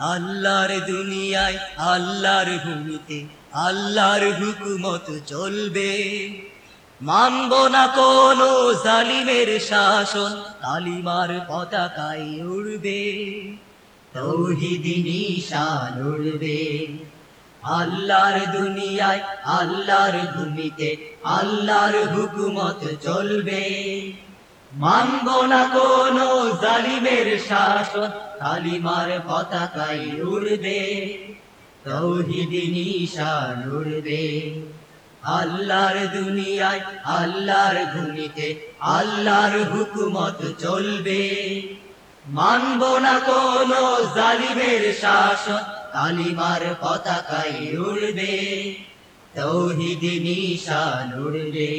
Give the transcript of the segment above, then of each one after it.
আল্লাহর দুনিয়ায়, আল্লাহর ভূমিতে, আল্লাহর হুকুমত চলবে। মানব না কোনো জালিমের শাসন কালিমার পতাকায় উড়বে। তৌহিদি নিশান উড়বে। আল্লাহর দুনিয়ায়, আল্লাহর ভূমিতে, আল্লাহর হুকুমত চলবে। মানব না কোনো জালিমের শাসন, কালিমার পতাকায় উড়বে, তৌহিদি নিশান উড়বে। আল্লাহর দুনিয়ায় আল্লাহর ভূমিতে আল্লাহর হুকুমত চলবে। মানব না কোনো জালিমের শাসন, কালিমার পতাকায় উড়বে, তৌহিদি নিশান উড়বে।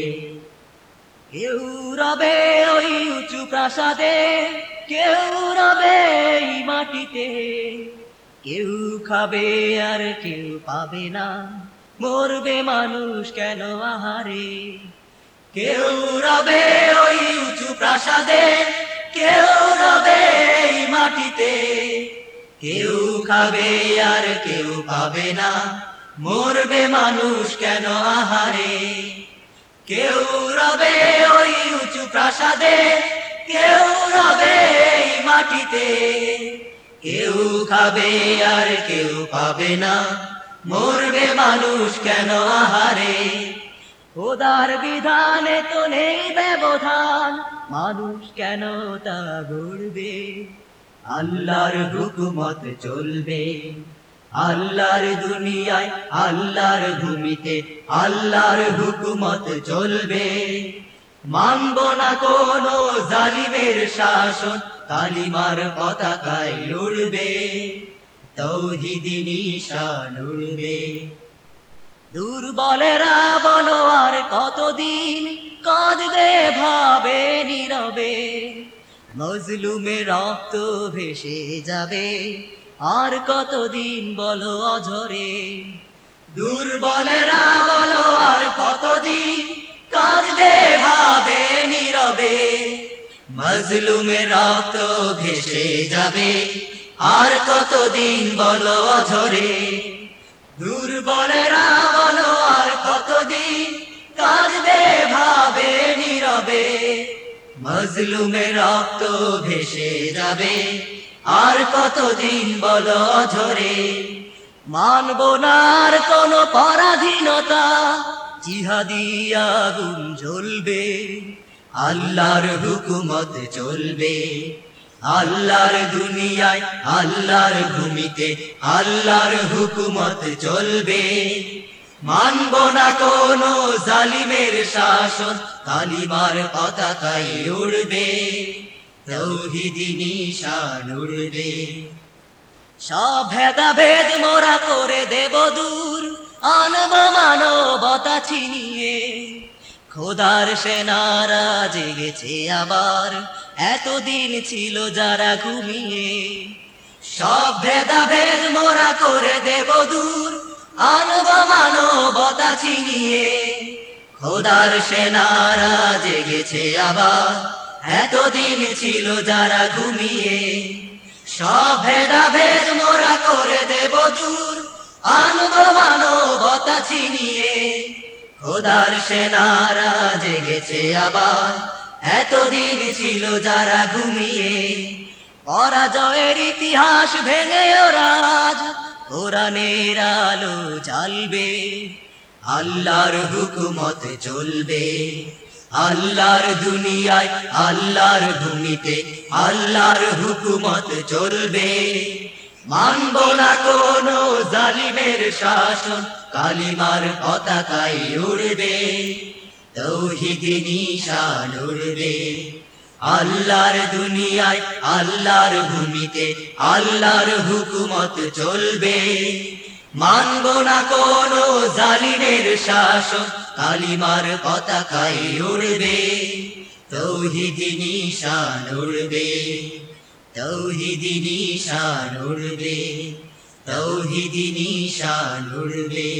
কেউ রবে ওই উঁচু প্রাসাদে, কেউ রবে এই মাটিতে। কেউ খাবে আর কেউ পাবে না, মরবে মানুষ কেন আহারে? কেউ রবে ওই উঁচু প্রাসাদে, কেউ রবে এই মাটিতে। কেউ খাবে আর কেউ পাবে না, মরবে মানুষ কেন আহারে? কেউ রবে ওই উঁচু প্রাসাদে, কেউ রবে মাটিতে। কেউ খাবে আর কেউ পাবে না, মরবে মানুষ কেন আহারে? খোদার বিধানে তো নেই ব্যবধান, মানুষ কেন তা গড়বে? আল্লাহর হুকুমত চলবে আল্লাহর দুনিয়ায়, আল্লাহর ভূমিতে, আল্লাহর হুকুমত চলবে। মানব না কোনো জালিমের শাসন, কালিমার পতাকায় উড়বে তৌহিদি নিশান উড়বে। দুর্বলেরা বলো আর কতদিন কাঁদবে, ভাবে নীরবে। মজলুমে রক্ত ভেসে যাবে আর কতদিন বলো অঝরে? দুর্বলেরা বলো আর কতদিন? কাঁদবে, ভাবে, নীরবে। মজলুমে রক্ত ভেসে যাবে। আর কতদিন বলো অঝরে? দুর্বলেরা বলো আর কতদিন? কাঁদবে, ভাবে, নীরবে। মজলুমে রক্ত ভেসে যাবে। আর কতদিন বলো ঝরে মানব না আর কোন পরাধীনতা, জিহাদি আগুন জ্বলবে। আল্লাহর হুকুমত চলবে। আল্লাহর দুনিয়ায়, আল্লাহর ভূমিতে আল্লাহর হুকুমত চলবে। মানব না কোন জালিমের শাসন, কালিমার পতাকায় উড়বে, তৌহিদি নিশান উড়বে। সব ভেদাভেদ মোরা করে দেব দূর, আনব মানবতা ছিনিয়ে। খোদার সেনারা জেগেছে আবার, এতদিন ছিল যারা ঘুমিয়ে। সব ভেদাভেদ মোরা করে দেব দূর আনব মানবতা ছিনিয়ে। খোদার সেনারা জেগেছে আবার। এতদিন ছিল যারা ঘুমিয়ে। সব ভেদাভেদ মোরা করে দেব দূর আনব মানবতা ছিনিয়ে। খোদার সেনারা জেগেছে আবার। এতদিন ছিল যারা ঘুমিয়ে। পরাজয়ের ইতিহাস ভেঙে ওরা কোরআনের আলো জ্বালবে, আল্লাহর হুকুমত চলবে। আল্লাহর দুনিয়ায়, আল্লাহর ভূমিতে, আল্লাহর হুকুমত চলবে। মানব না কোনো জালিমের শাসন, কালিমার পতাকায় উড়বে। তৌহিদি নিশান উড়বে। আল্লাহর দুনিয়ায়, আল্লাহর ভূমিতে, আল্লাহর হুকুমত চলবে। মানব না কোনো জালিমের শাসন, কালিমার পতাকায় উড়বে। তৌহিদি নিশান উড়বে, তৌহিদি নিশান উড়বে, তৌহিদি নিশান উড়বে।